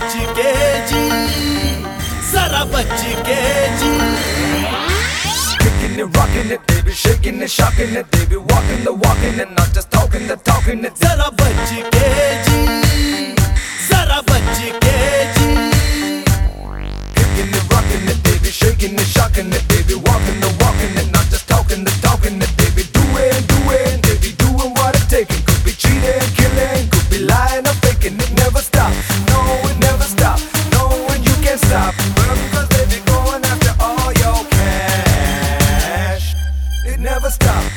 बचके जी जरा बचके जी Kicking it, rocking it, baby, shaking it, shocking it, baby, walking the walking and not just talking the talking it. Zara bachke ji, zara bachke ji. Kicking it, rocking it, baby, shaking it, shocking it, baby, walking the walking and not just talking the talking it, baby, doing, doing, baby, doing what it taking. Could be cheating, killing, could be lying, or faking it, never stop. Stop,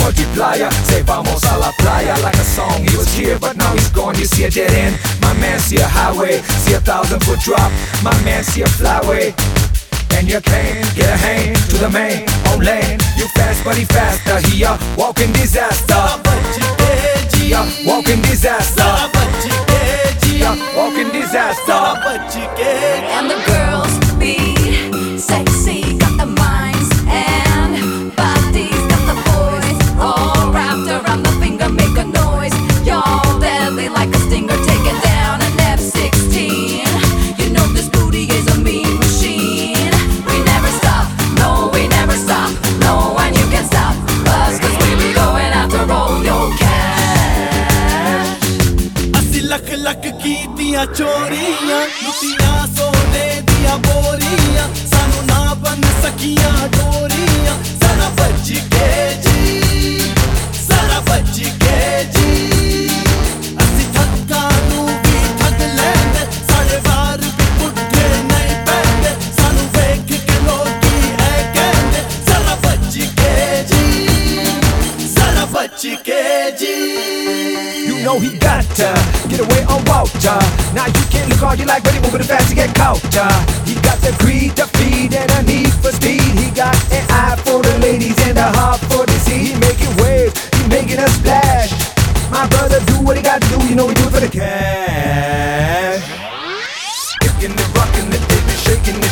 multiplier Say vamos a la playa Like a song, he was here but now he's gone You see a dead end, my man see a highway See a thousand foot drop, my man see a flyway and you can't get a hand to the main on lane, You fast, but he faster. He a walking disaster. Walking disaster. Walking disaster. And the girls be sexy. Lakh lakh ਕੀਤੀਆਂ ਚੋਰੀਆਂ ਲੁੱਟੀਆਂ ਸੋਨੇ ਦੀਆਂ ਬੋਰੀਆਂ ਸਾਨੂੰ ਨਾ ਬਣ ਸਕੀਆਂ ਡੋਰੀਆਂ you know he gotta Get away on Walter. Now you can look all you like, but he won't go fast to get caught ya. He got the greed to feed and a need for speed. He got an eye for the ladies and a heart for the sea. He making waves, he making a splash. My brother, do what he got to do. You know we do it for the cash. Kicking and rocking, baby shaking the